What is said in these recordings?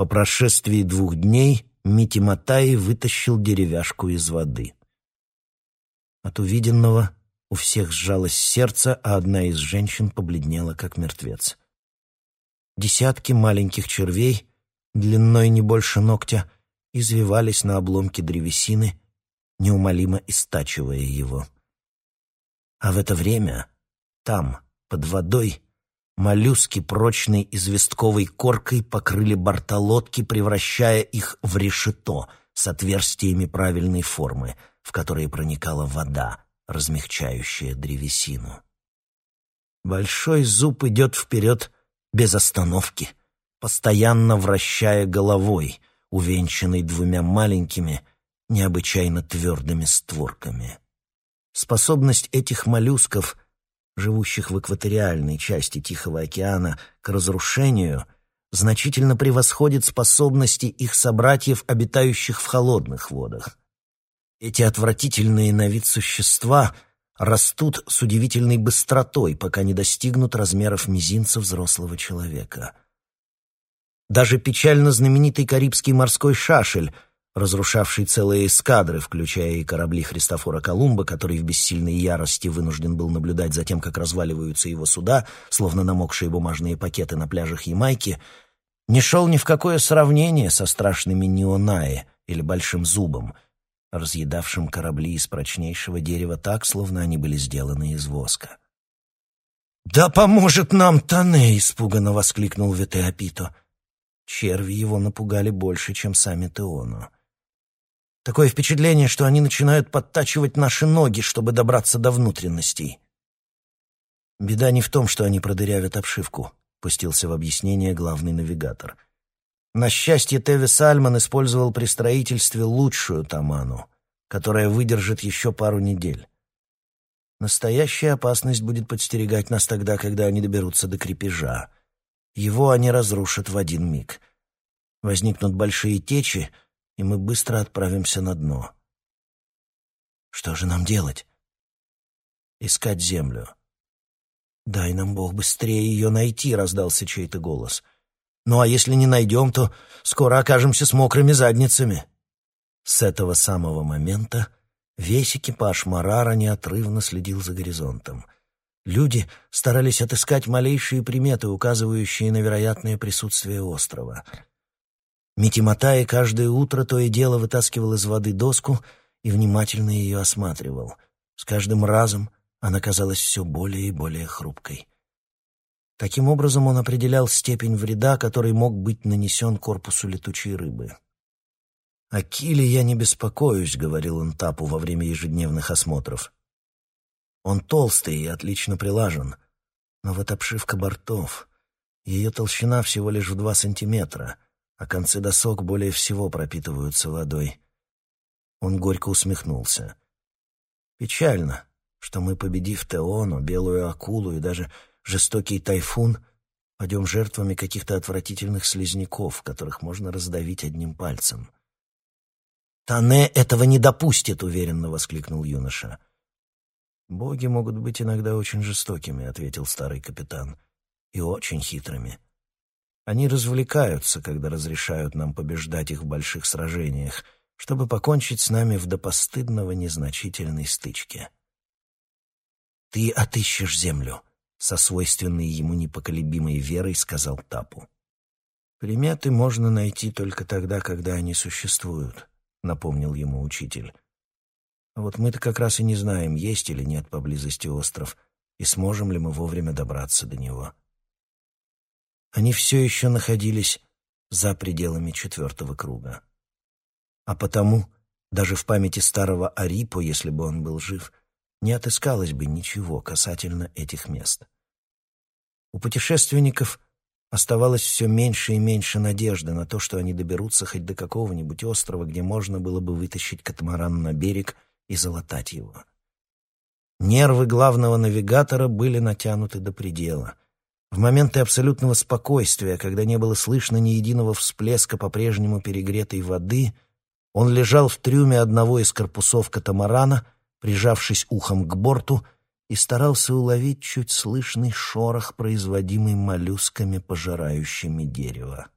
По прошествии двух дней Мити Матай вытащил деревяшку из воды. От увиденного у всех сжалось сердце, а одна из женщин побледнела, как мертвец. Десятки маленьких червей, длиной не больше ногтя, извивались на обломке древесины, неумолимо истачивая его. А в это время там, под водой, моллюски прочной известковой коркой покрыли борта лодки, превращая их в решето с отверстиями правильной формы, в которые проникала вода, размягчающая древесину. Большой зуб идет вперед без остановки, постоянно вращая головой, увенчанной двумя маленькими, необычайно твердыми створками. Способность этих моллюсков, живущих в экваториальной части Тихого океана, к разрушению значительно превосходит способности их собратьев, обитающих в холодных водах. Эти отвратительные на вид существа растут с удивительной быстротой, пока не достигнут размеров мизинца взрослого человека. Даже печально знаменитый карибский морской шашель — разрушавший целые эскадры, включая и корабли Христофора Колумба, который в бессильной ярости вынужден был наблюдать за тем, как разваливаются его суда, словно намокшие бумажные пакеты на пляжах Ямайки, не шел ни в какое сравнение со страшными Неонаи или Большим Зубом, разъедавшим корабли из прочнейшего дерева так, словно они были сделаны из воска. «Да поможет нам Тане!» — испуганно воскликнул Ветеопито. Черви его напугали больше, чем сами Теону. Такое впечатление, что они начинают подтачивать наши ноги, чтобы добраться до внутренностей. Беда не в том, что они продырявят обшивку, пустился в объяснение главный навигатор. На счастье, Теви Сальман использовал при строительстве лучшую таману, которая выдержит еще пару недель. Настоящая опасность будет подстерегать нас тогда, когда они доберутся до крепежа. Его они разрушат в один миг. Возникнут большие течи, и мы быстро отправимся на дно. Что же нам делать? Искать землю. «Дай нам, Бог, быстрее ее найти», — раздался чей-то голос. «Ну а если не найдем, то скоро окажемся с мокрыми задницами». С этого самого момента весь экипаж Марара неотрывно следил за горизонтом. Люди старались отыскать малейшие приметы, указывающие на вероятное присутствие острова — Митиматай каждое утро то и дело вытаскивал из воды доску и внимательно ее осматривал. С каждым разом она казалась все более и более хрупкой. Таким образом он определял степень вреда, который мог быть нанесен корпусу летучей рыбы. «О киле я не беспокоюсь», — говорил он Тапу во время ежедневных осмотров. «Он толстый и отлично прилажен, но вот обшивка бортов, ее толщина всего лишь в два сантиметра — а концы досок более всего пропитываются водой. Он горько усмехнулся. Печально, что мы, победив Теону, белую акулу и даже жестокий тайфун, пойдем жертвами каких-то отвратительных слизняков, которых можно раздавить одним пальцем. «Тане этого не допустит!» — уверенно воскликнул юноша. «Боги могут быть иногда очень жестокими», — ответил старый капитан, — «и очень хитрыми. Они развлекаются, когда разрешают нам побеждать их в больших сражениях, чтобы покончить с нами в допостыдного незначительной стычке. «Ты отыщешь землю», — со свойственной ему непоколебимой верой сказал Тапу. «Приметы можно найти только тогда, когда они существуют», — напомнил ему учитель. «А вот мы-то как раз и не знаем, есть или нет поблизости остров, и сможем ли мы вовремя добраться до него». Они все еще находились за пределами четвертого круга. А потому, даже в памяти старого Арипо, если бы он был жив, не отыскалось бы ничего касательно этих мест. У путешественников оставалось все меньше и меньше надежды на то, что они доберутся хоть до какого-нибудь острова, где можно было бы вытащить катамаран на берег и залатать его. Нервы главного навигатора были натянуты до предела. В моменты абсолютного спокойствия, когда не было слышно ни единого всплеска по-прежнему перегретой воды, он лежал в трюме одного из корпусов катамарана, прижавшись ухом к борту, и старался уловить чуть слышный шорох, производимый моллюсками, пожирающими дерево.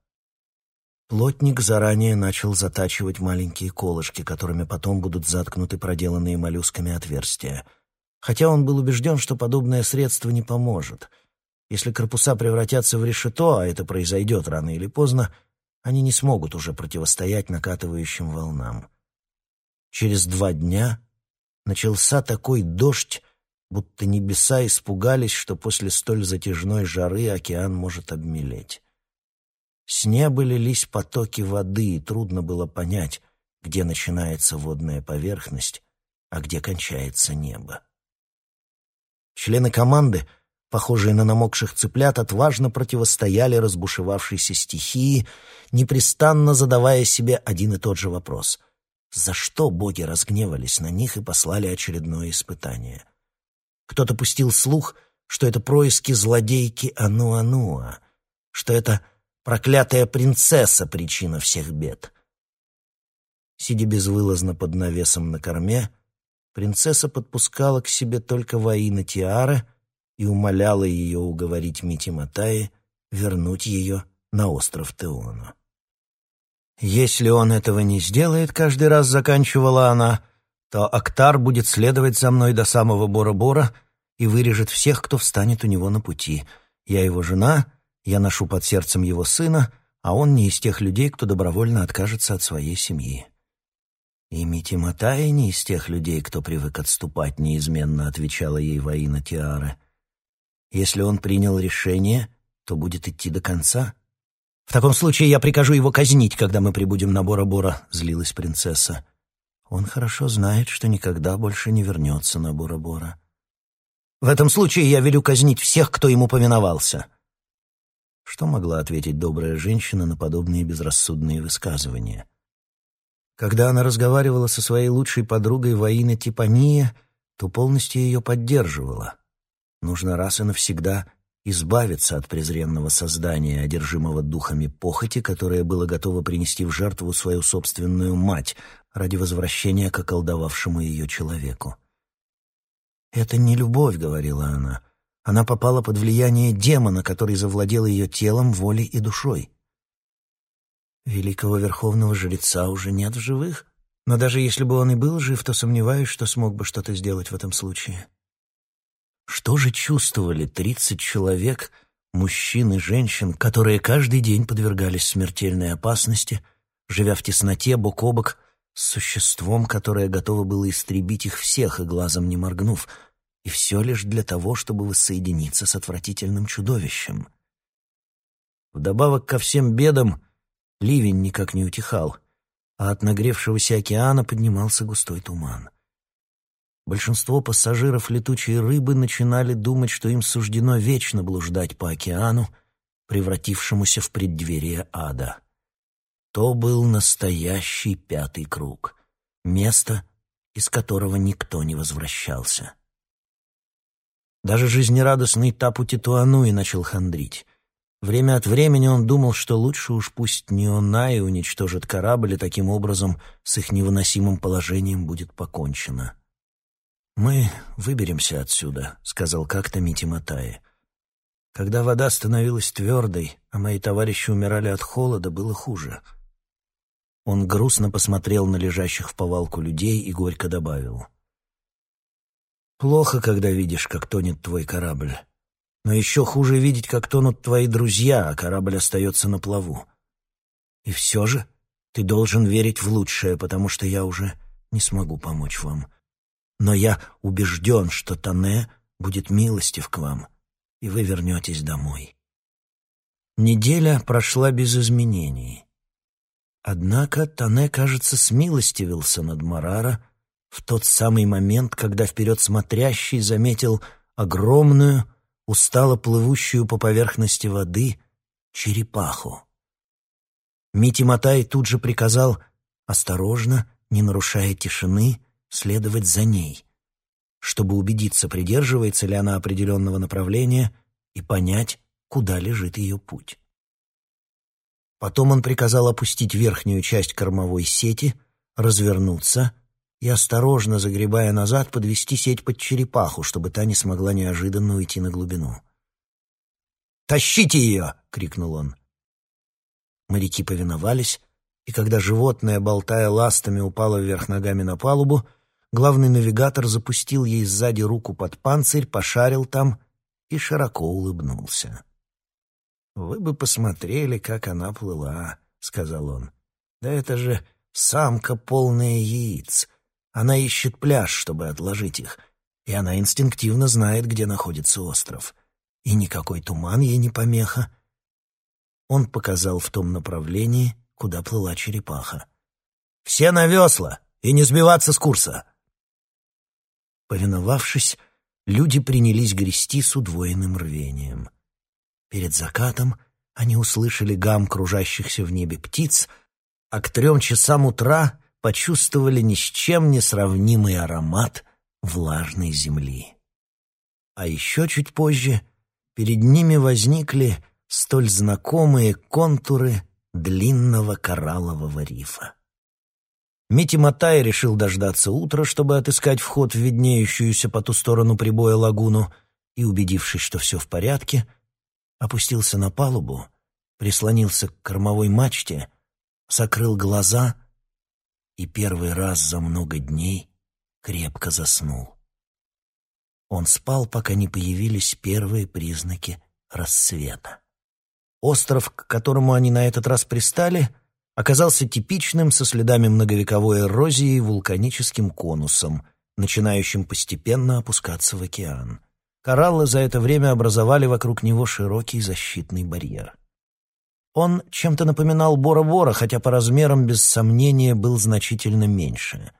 Плотник заранее начал затачивать маленькие колышки, которыми потом будут заткнуты проделанные моллюсками отверстия. Хотя он был убежден, что подобное средство не поможет. Если корпуса превратятся в решето, а это произойдет рано или поздно, они не смогут уже противостоять накатывающим волнам. Через два дня начался такой дождь, будто небеса испугались, что после столь затяжной жары океан может обмелеть. С неба лились потоки воды, и трудно было понять, где начинается водная поверхность, а где кончается небо. Члены команды, похожие на намокших цыплят, отважно противостояли разбушевавшейся стихии, непрестанно задавая себе один и тот же вопрос — за что боги разгневались на них и послали очередное испытание? Кто-то пустил слух, что это происки злодейки Ануануа, что это Проклятая принцесса — причина всех бед. Сидя безвылазно под навесом на корме, принцесса подпускала к себе только воина Тиара и умоляла ее уговорить Мити Матаи вернуть ее на остров Теону. «Если он этого не сделает, — каждый раз заканчивала она, — то Актар будет следовать за мной до самого Бора-Бора и вырежет всех, кто встанет у него на пути. Я его жена, я ношу под сердцем его сына, а он не из тех людей, кто добровольно откажется от своей семьи. И Мити Матай не из тех людей, кто привык отступать, неизменно отвечала ей воина Тиара. Если он принял решение, то будет идти до конца. В таком случае я прикажу его казнить, когда мы прибудем на Бора-Бора, злилась принцесса. Он хорошо знает, что никогда больше не вернется на Бора-Бора. В этом случае я велю казнить всех, кто ему повиновался. Что могла ответить добрая женщина на подобные безрассудные высказывания? Когда она разговаривала со своей лучшей подругой Ваина Типания, то полностью ее поддерживала. Нужно раз и навсегда избавиться от презренного создания, одержимого духами похоти, которое было готово принести в жертву свою собственную мать ради возвращения к околдовавшему ее человеку. «Это не любовь», — говорила она, — она попала под влияние демона, который завладел ее телом, волей и душой. Великого верховного жреца уже нет в живых, но даже если бы он и был жив, то сомневаюсь, что смог бы что-то сделать в этом случае. Что же чувствовали тридцать человек, мужчин и женщин, которые каждый день подвергались смертельной опасности, живя в тесноте бок о бок с существом, которое готово было истребить их всех и глазом не моргнув — и все лишь для того, чтобы воссоединиться с отвратительным чудовищем. Вдобавок ко всем бедам ливень никак не утихал, а от нагревшегося океана поднимался густой туман. Большинство пассажиров летучей рыбы начинали думать, что им суждено вечно блуждать по океану, превратившемуся в преддверие ада. То был настоящий пятый круг, место, из которого никто не возвращался. Даже жизнерадостный Тапу Титуануи начал хандрить. Время от времени он думал, что лучше уж пусть Неонай уничтожит корабль, и таким образом с их невыносимым положением будет покончено. «Мы выберемся отсюда», — сказал как-то Мити Матаи. Когда вода становилась твердой, а мои товарищи умирали от холода, было хуже. Он грустно посмотрел на лежащих в повалку людей и горько добавил. Плохо, когда видишь, как тонет твой корабль. Но еще хуже видеть, как тонут твои друзья, а корабль остается на плаву. И все же ты должен верить в лучшее, потому что я уже не смогу помочь вам. Но я убежден, что Тане будет милостив к вам, и вы вернетесь домой. Неделя прошла без изменений. Однако Тане, кажется, смилостивился над Марара, в тот самый момент, когда вперед смотрящий заметил огромную, устало плывущую по поверхности воды черепаху. Мити Матай тут же приказал осторожно, не нарушая тишины, следовать за ней, чтобы убедиться, придерживается ли она определенного направления и понять, куда лежит ее путь. Потом он приказал опустить верхнюю часть кормовой сети, развернуться — и, осторожно загребая назад, подвести сеть под черепаху, чтобы та не смогла неожиданно уйти на глубину. «Тащите ее!» — крикнул он. Моряки повиновались, и когда животное, болтая ластами, упало вверх ногами на палубу, главный навигатор запустил ей сзади руку под панцирь, пошарил там и широко улыбнулся. «Вы бы посмотрели, как она плыла», — сказал он. «Да это же самка полная яиц. Она ищет пляж, чтобы отложить их, и она инстинктивно знает, где находится остров. И никакой туман ей не помеха». Он показал в том направлении, куда плыла черепаха. «Все на весла и не сбиваться с курса!» Повиновавшись, люди принялись грести с удвоенным рвением. Перед закатом они услышали гам кружащихся в небе птиц, а к трем часам утра почувствовали ни с чем не сравнимый аромат влажной земли. А еще чуть позже перед ними возникли столь знакомые контуры длинного кораллового рифа. Мити Матай решил дождаться утра, чтобы отыскать вход в виднеющуюся по ту сторону прибоя лагуну, и, убедившись, что все в порядке, опустился на палубу, прислонился к кормовой мачте, закрыл глаза и первый раз за много дней крепко заснул. Он спал, пока не появились первые признаки рассвета. Остров, к которому они на этот раз пристали, оказался типичным со следами многовековой эрозии вулканическим конусом, начинающим постепенно опускаться в океан. Кораллы за это время образовали вокруг него широкий защитный барьер. Он чем-то напоминал Бора-Бора, хотя по размерам, без сомнения, был значительно меньше.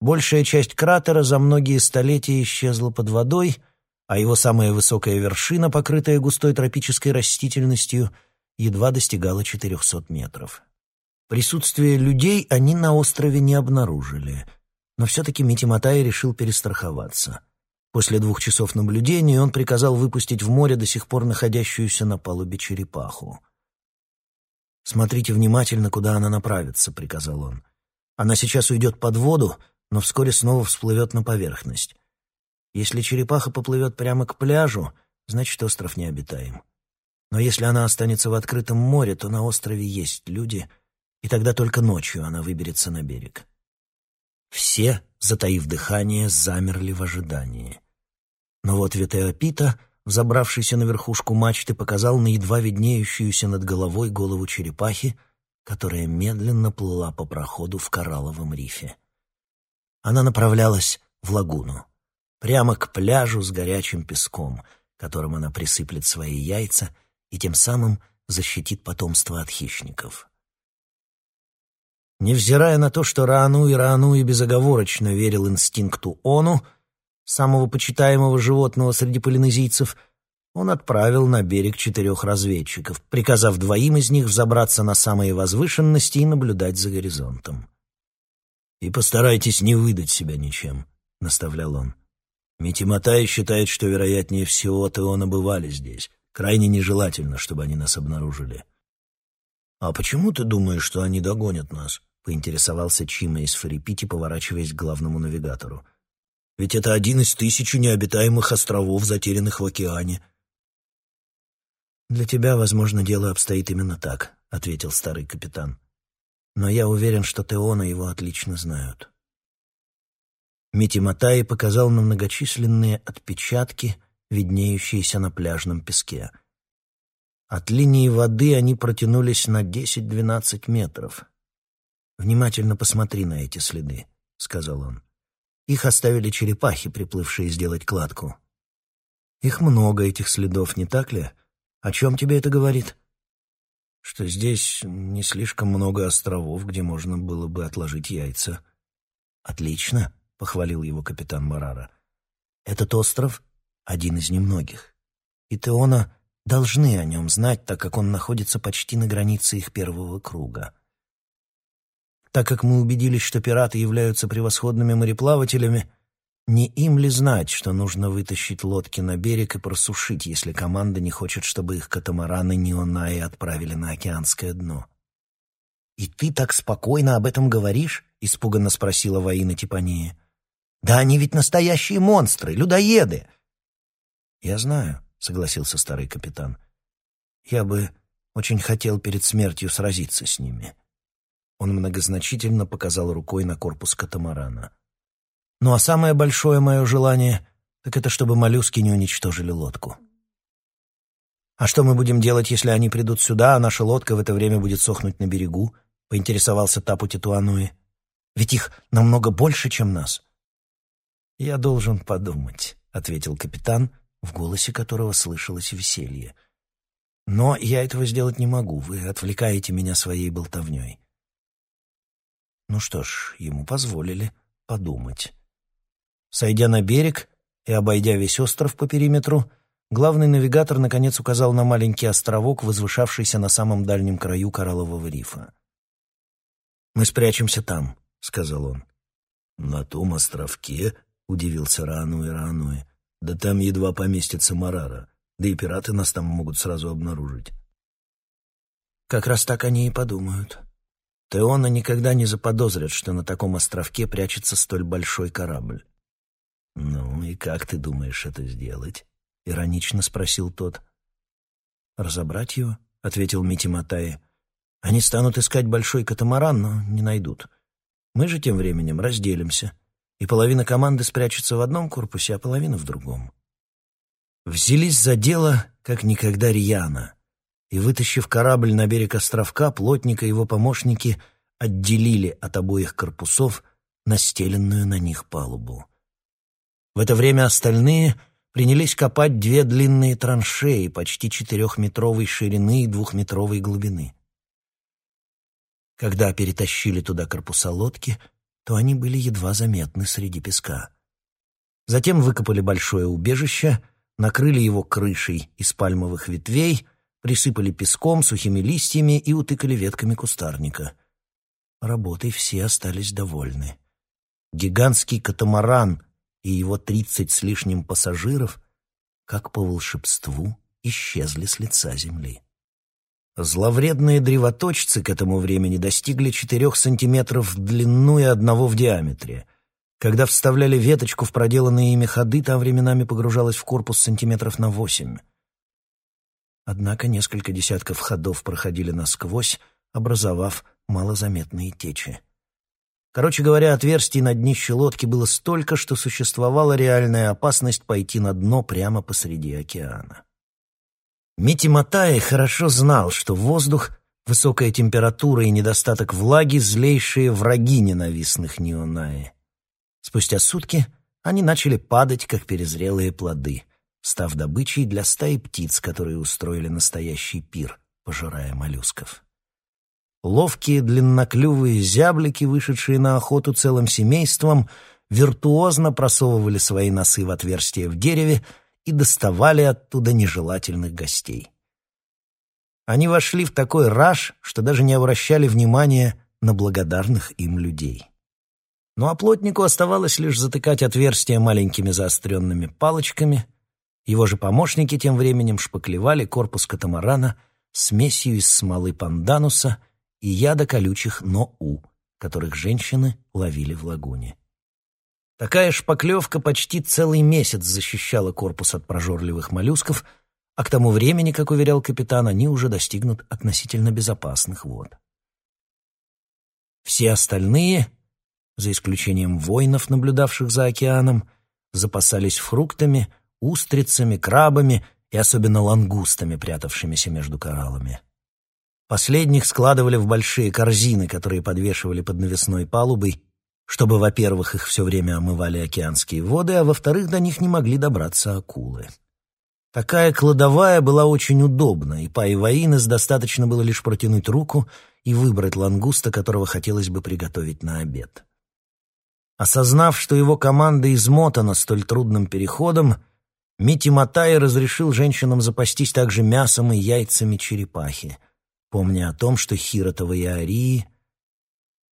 Большая часть кратера за многие столетия исчезла под водой — а его самая высокая вершина, покрытая густой тропической растительностью, едва достигала 400 метров. Присутствие людей они на острове не обнаружили, но все-таки Мити Матай решил перестраховаться. После двух часов наблюдения он приказал выпустить в море до сих пор находящуюся на палубе черепаху. «Смотрите внимательно, куда она направится», — приказал он. «Она сейчас уйдет под воду, но вскоре снова всплывет на поверхность. Если черепаха поплывет прямо к пляжу, значит, остров необитаем. Но если она останется в открытом море, то на острове есть люди, и тогда только ночью она выберется на берег. Все, затаив дыхание, замерли в ожидании. Но вот Ветеопита, взобравшийся на верхушку мачты, показал на едва виднеющуюся над головой голову черепахи, которая медленно плыла по проходу в коралловом рифе. Она направлялась в лагуну прямо к пляжу с горячим песком, которым она присыплет свои яйца и тем самым защитит потомство от хищников. Невзирая на то, что Раану и Раану и безоговорочно верил инстинкту Ону, самого почитаемого животного среди полинезийцев, он отправил на берег четырех разведчиков, приказав двоим из них взобраться на самые возвышенности и наблюдать за горизонтом. «И постарайтесь не выдать себя ничем», — наставлял он. Митиматай считает, что, вероятнее всего, Теона бывали здесь. Крайне нежелательно, чтобы они нас обнаружили. «А почему ты думаешь, что они догонят нас?» — поинтересовался Чима из Фарипити, поворачиваясь к главному навигатору. «Ведь это один из тысячи необитаемых островов, затерянных в океане». «Для тебя, возможно, дело обстоит именно так», — ответил старый капитан. «Но я уверен, что Теона его отлично знают». Мити Матай показал на многочисленные отпечатки, виднеющиеся на пляжном песке. От линии воды они протянулись на 10-12 метров. «Внимательно посмотри на эти следы», — сказал он. «Их оставили черепахи, приплывшие сделать кладку». «Их много, этих следов, не так ли? О чем тебе это говорит?» «Что здесь не слишком много островов, где можно было бы отложить яйца». «Отлично», — похвалил его капитан Марара. «Этот остров — один из немногих. И Теона должны о нем знать, так как он находится почти на границе их первого круга. Так как мы убедились, что пираты являются превосходными мореплавателями, не им ли знать, что нужно вытащить лодки на берег и просушить, если команда не хочет, чтобы их катамараны Неонаи отправили на океанское дно?» «И ты так спокойно об этом говоришь?» — испуганно спросила воина Типания. Да они ведь настоящие монстры, людоеды. Я знаю, согласился старый капитан. Я бы очень хотел перед смертью сразиться с ними. Он многозначительно показал рукой на корпус катамарана. Ну а самое большое мое желание — так это чтобы моллюски не уничтожили лодку. «А что мы будем делать, если они придут сюда, а наша лодка в это время будет сохнуть на берегу?» — поинтересовался Тапу Титуануи. «Ведь их намного больше, чем нас». «Я должен подумать», — ответил капитан, в голосе которого слышалось веселье. «Но я этого сделать не могу, вы отвлекаете меня своей болтовней». Ну что ж, ему позволили подумать. Сойдя на берег и обойдя весь остров по периметру, главный навигатор наконец указал на маленький островок, возвышавшийся на самом дальнем краю кораллового рифа. «Мы спрячемся там», — сказал он. «На том островке?» — удивился Раануэ Раануэ. «Да там едва поместится Марара, да и пираты нас там могут сразу обнаружить». «Как раз так они и подумают», Теона никогда не заподозрят, что на таком островке прячется столь большой корабль. «Ну и как ты думаешь это сделать?» — иронично спросил тот. «Разобрать его?» — ответил Мити Матай. «Они станут искать большой катамаран, но не найдут. Мы же тем временем разделимся, и половина команды спрячется в одном корпусе, а половина в другом». Взялись за дело, как никогда рьяно и, вытащив корабль на берег островка, плотник и его помощники отделили от обоих корпусов настеленную на них палубу. В это время остальные принялись копать две длинные траншеи почти четырехметровой ширины и двухметровой глубины. Когда перетащили туда корпуса лодки, то они были едва заметны среди песка. Затем выкопали большое убежище, накрыли его крышей из пальмовых ветвей — присыпали песком, сухими листьями и утыкали ветками кустарника. Работой все остались довольны. Гигантский катамаран и его тридцать с лишним пассажиров, как по волшебству, исчезли с лица земли. Зловредные древоточцы к этому времени достигли четырех сантиметров в длину и одного в диаметре. Когда вставляли веточку в проделанные ими ходы, там временами погружалась в корпус сантиметров на восемь. Однако несколько десятков ходов проходили насквозь, образовав малозаметные течи. Короче говоря, отверстий на днище лодки было столько, что существовала реальная опасность пойти на дно прямо посреди океана. Мити Матай хорошо знал, что воздух, высокая температура и недостаток влаги — злейшие враги ненавистных Неонаи. Спустя сутки они начали падать, как перезрелые плоды — став добычей для стаи птиц, которые устроили настоящий пир, пожирая моллюсков. Ловкие длинноклювые зяблики, вышедшие на охоту целым семейством, виртуозно просовывали свои носы в отверстия в дереве и доставали оттуда нежелательных гостей. Они вошли в такой раж, что даже не обращали внимания на благодарных им людей. Ну а плотнику оставалось лишь затыкать отверстия маленькими заостренными палочками, его же помощники тем временем шпаклевали корпус катамарана смесью из смолы пандануса и яда колючих ноу, которых женщины ловили в лагуне. Такая шпаклевка почти целый месяц защищала корпус от прожорливых моллюсков, а к тому времени, как уверял капитан, они уже достигнут относительно безопасных вод. Все остальные, за исключением воинов, наблюдавших за океаном, запасались фруктами, устрицами, крабами и особенно лангустами, прятавшимися между кораллами. Последних складывали в большие корзины, которые подвешивали под навесной палубой, чтобы, во-первых, их все время омывали океанские воды, а во-вторых, до них не могли добраться акулы. Такая кладовая была очень удобна, и Пай Ваинес достаточно было лишь протянуть руку и выбрать лангуста, которого хотелось бы приготовить на обед. Осознав, что его команда измотана столь трудным переходом, Мити Матай разрешил женщинам запастись также мясом и яйцами черепахи, помня о том, что Хиротова и Арии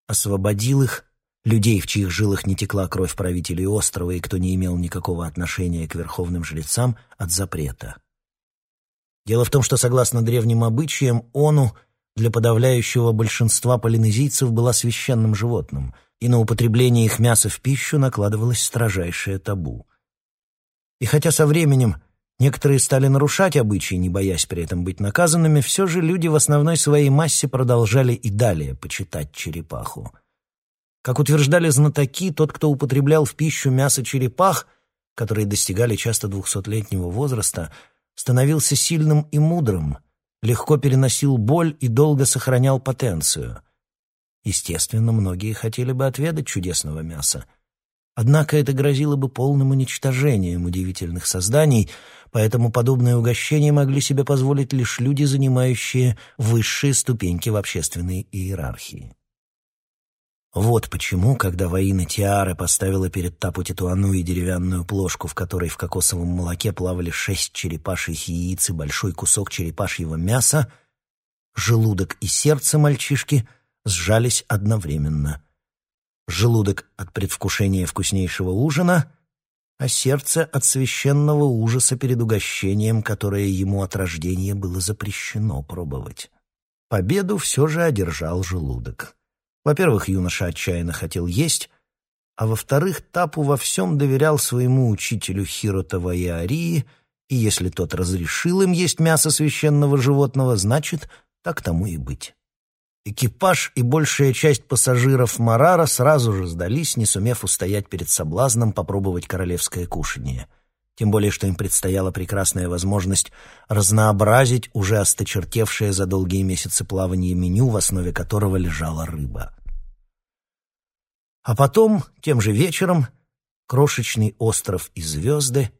освободил их, людей, в чьих жилах не текла кровь правителей острова и кто не имел никакого отношения к верховным жрецам, от запрета. Дело в том, что, согласно древним обычаям, ону для подавляющего большинства полинезийцев была священным животным, и на употребление их мяса в пищу накладывалось строжайшее табу — и хотя со временем Некоторые стали нарушать обычаи, не боясь при этом быть наказанными, все же люди в основной своей массе продолжали и далее почитать черепаху. Как утверждали знатоки, тот, кто употреблял в пищу мясо черепах, которые достигали часто двухсотлетнего возраста, становился сильным и мудрым, легко переносил боль и долго сохранял потенцию. Естественно, многие хотели бы отведать чудесного мяса. Однако это грозило бы полным уничтожением удивительных созданий, поэтому подобные угощения могли себе позволить лишь люди, занимающие высшие ступеньки в общественной иерархии. Вот почему, когда воина Тиары поставила перед Тапу и деревянную плошку, в которой в кокосовом молоке плавали шесть черепашьих яиц и большой кусок черепашьего мяса, желудок и сердце мальчишки сжались одновременно. Желудок от предвкушения вкуснейшего ужина, а сердце от священного ужаса перед угощением, которое ему от рождения было запрещено пробовать. Победу все же одержал желудок. Во-первых, юноша отчаянно хотел есть, а во-вторых, Тапу во всем доверял своему учителю Хирота Ваиарии, и если тот разрешил им есть мясо священного животного, значит, так тому и быть. Экипаж и большая часть пассажиров Марара сразу же сдались, не сумев устоять перед соблазном попробовать королевское кушанье — тем более что им предстояла прекрасная возможность разнообразить уже осточертевшее за долгие месяцы плавания меню, в основе которого лежала рыба. А потом, тем же вечером, крошечный остров и звезды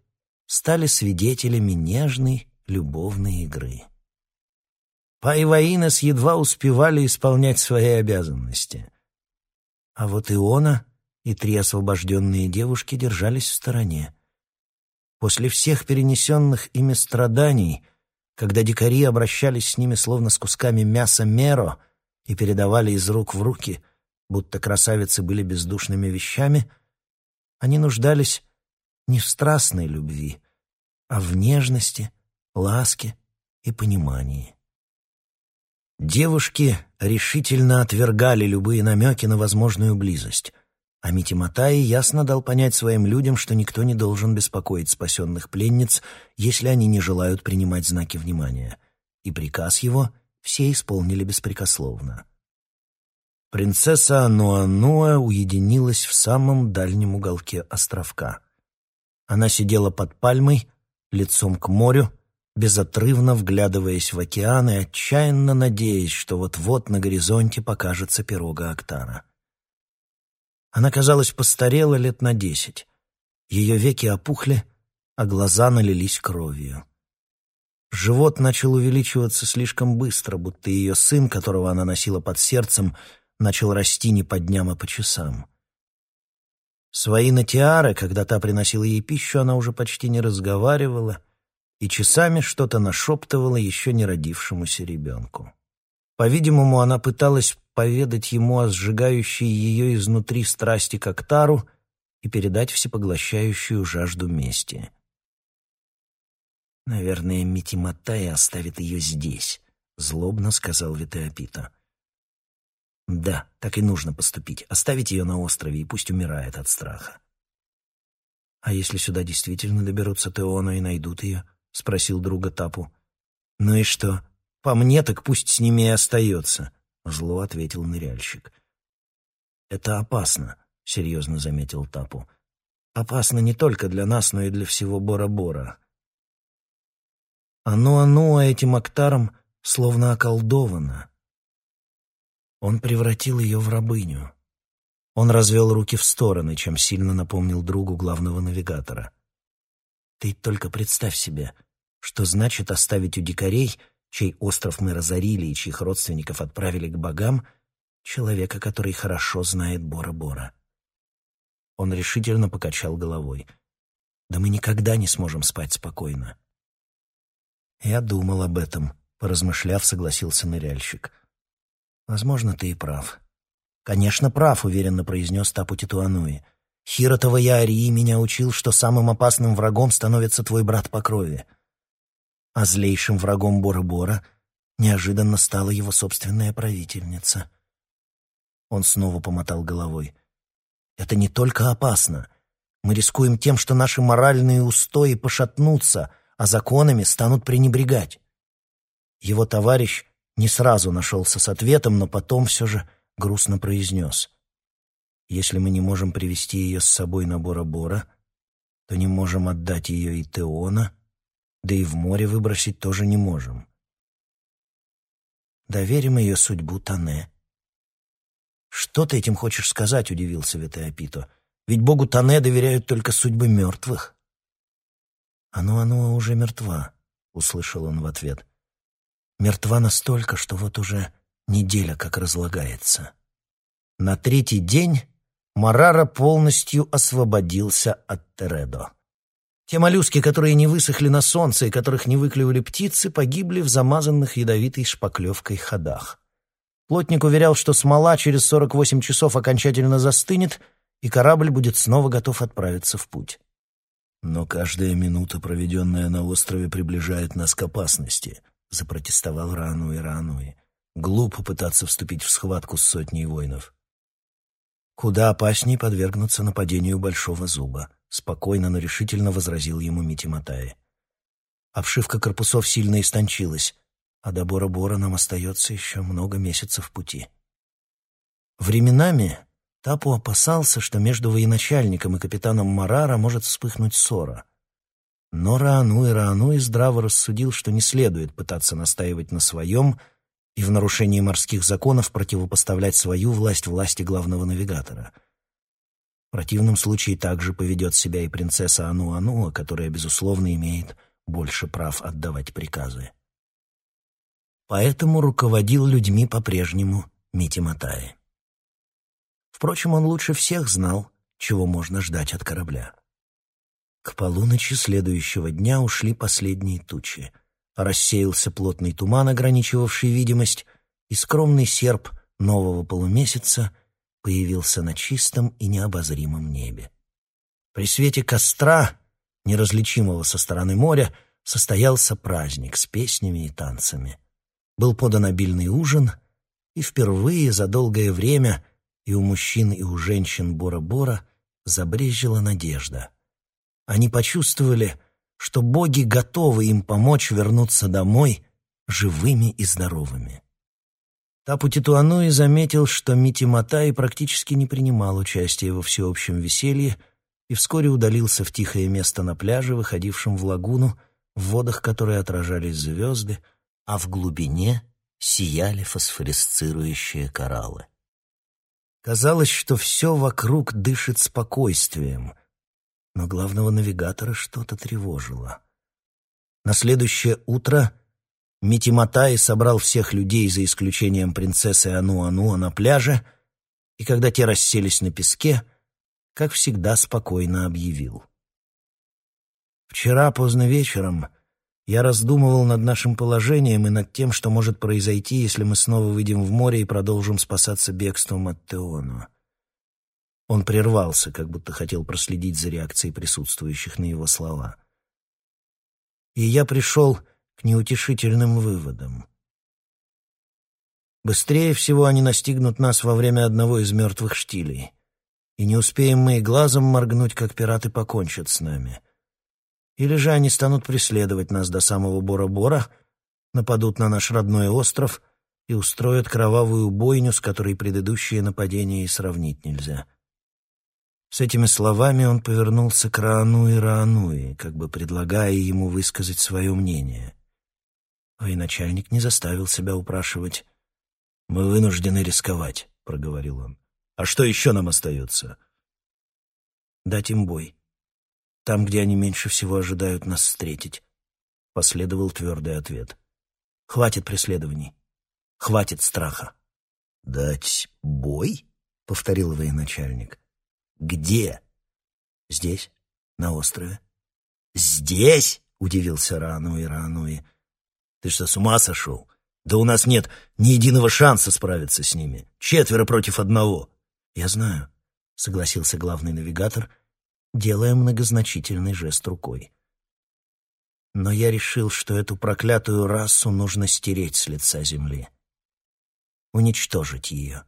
стали свидетелями нежной любовной игры. Па и Ваинес едва успевали исполнять свои обязанности. А вот Иона и три освобожденные девушки держались в стороне. После всех перенесенных ими страданий, когда дикари обращались с ними словно с кусками мяса меро и передавали из рук в руки, будто красавицы были бездушными вещами, они нуждались не в страстной любви, а в нежности, ласке и понимании. Девушки решительно отвергали любые намеки на возможную близость, а Митиматай ясно дал понять своим людям, что никто не должен беспокоить спасенных пленниц, если они не желают принимать знаки внимания. И приказ его все исполнили беспрекословно. Принцесса Ануануа уединилась в самом дальнем уголке островка. Она сидела под пальмой, лицом к морю, безотрывно вглядываясь в океан и отчаянно надеясь, что вот-вот на горизонте покажется пирога Актара. Она, казалось, постарела лет на десять. Ее веки опухли, а глаза налились кровью. Живот начал увеличиваться слишком быстро, будто ее сын, которого она носила под сердцем, начал расти не по дням, а по часам. Свои натиары, когда та приносила ей пищу, она уже почти не разговаривала и часами что-то нашептывала еще не родившемуся ребенку. По-видимому, она пыталась поведать ему о сжигающей ее изнутри страсти к Актару и передать всепоглощающую жажду мести. «Наверное, Митиматая оставит ее здесь», — злобно сказал Витеопита. «Да, так и нужно поступить. Оставить ее на острове, и пусть умирает от страха». «А если сюда действительно доберутся Теона и найдут ее?» — спросил друга Тапу. «Ну и что? По мне, так пусть с ними и остается», — зло ответил ныряльщик. «Это опасно», — серьезно заметил Тапу. «Опасно не только для нас, но и для всего Бора-Бора. Оно-оно этим Актаром словно околдовано. Он превратил ее в рабыню. Он развел руки в стороны, чем сильно напомнил другу главного навигатора. Ты только представь себе, что значит оставить у дикарей — чей остров мы разорили и чьих родственников отправили к богам, человека, который хорошо знает Бора-Бора. Он решительно покачал головой. «Да мы никогда не сможем спать спокойно». «Я думал об этом», — поразмышляв, согласился ныряльщик. «Возможно, ты и прав». «Конечно, прав», — уверенно произнес Тапу Титуануи. «Хиротова Яарии меня учил, что самым опасным врагом становится твой брат по крови» а злейшим врагом Бора-Бора неожиданно стала его собственная правительница. Он снова помотал головой. «Это не только опасно. Мы рискуем тем, что наши моральные устои пошатнутся, а законами станут пренебрегать. Его товарищ не сразу нашелся с ответом, но потом все же грустно произнес. «Если мы не можем привести ее с собой на Бора-Бора, то не можем отдать ее и Теона, да и в море выбросить тоже не можем. Доверим ее судьбу Тане». «Что ты этим хочешь сказать?» — удивился Ветеопито. «Ведь богу Тане доверяют только судьбы мертвых». «Оно, оно уже мертва», — услышал он в ответ мертва настолько, что вот уже неделя как разлагается. На третий день Марара полностью освободился от Тередо. Те моллюски, которые не высохли на солнце и которых не выклевали птицы, погибли в замазанных ядовитой шпаклевкой ходах. Плотник уверял, что смола через 48 часов окончательно застынет, и корабль будет снова готов отправиться в путь. Но каждая минута, проведенная на острове, приближает нас к опасности запротестовал Рануи Рануи. Глупо пытаться вступить в схватку с сотней воинов. Куда опаснее подвергнуться нападению большого зуба, спокойно, но решительно возразил ему Митиматай. Обшивка корпусов сильно истончилась, а до Бора-Бора нам остается еще много месяцев пути. Временами Тапу опасался, что между военачальником и капитаном Марара может вспыхнуть ссора — но Раануи Раануи здраво рассудил, что не следует пытаться настаивать на своем и в нарушении морских законов противопоставлять свою власть власти главного навигатора. В противном случае также поведет себя и принцесса Ану-Ануа, которая, безусловно, имеет больше прав отдавать приказы. Поэтому руководил людьми по-прежнему Мити Матай. Впрочем, он лучше всех знал, чего можно ждать от корабля. К полуночи следующего дня ушли последние тучи. Рассеялся плотный туман, ограничивавший видимость, и скромный серп нового полумесяца появился на чистом и необозримом небе. При свете костра, неразличимого со стороны моря, состоялся праздник с песнями и танцами. Был подан обильный ужин, и впервые за долгое время и у мужчин, и у женщин Бора-Бора забрезжила надежда — они почувствовали, что боги готовы им помочь вернуться домой живыми и здоровыми. Тапу Титуануи заметил, что Мити Матай практически не принимал участия во всеобщем веселье и вскоре удалился в тихое место на пляже, выходившем в лагуну, в водах которой отражались звезды, а в глубине сияли фосфоресцирующие кораллы. Казалось, что все вокруг дышит спокойствием, но главного навигатора что-то тревожило. На следующее утро Митиматай собрал всех людей, за исключением принцессы Ану-Ануа, на пляже, и когда те расселись на песке, как всегда спокойно объявил. «Вчера поздно вечером я раздумывал над нашим положением и над тем, что может произойти, если мы снова выйдем в море и продолжим спасаться бегством от Теону. Он прервался, как будто хотел проследить за реакцией присутствующих на его слова. И я пришел к неутешительным выводам. Быстрее всего они настигнут нас во время одного из мертвых штилей, и не успеем мы и глазом моргнуть, как пираты покончат с нами. Или же они станут преследовать нас до самого Бора-Бора, нападут на наш родной остров и устроят кровавую бойню, с которой предыдущие нападения и сравнить нельзя. С этими словами он повернулся к Раануи Раануи, как бы предлагая ему высказать свое мнение. Военачальник не заставил себя упрашивать. «Мы вынуждены рисковать», — проговорил он. «А что еще нам остается?» «Дать им бой. Там, где они меньше всего ожидают нас встретить», — последовал твердый ответ. «Хватит преследований. Хватит страха». «Дать бой?» — повторил военачальник. «Где?» «Здесь, на острове». «Здесь?» — удивился Рануи Рануи. «Ты что, с ума сошел? Да у нас нет ни единого шанса справиться с ними. Четверо против одного». «Я знаю», — согласился главный навигатор, делая многозначительный жест рукой. «Но я решил, что эту проклятую расу нужно стереть с лица земли. Уничтожить ее».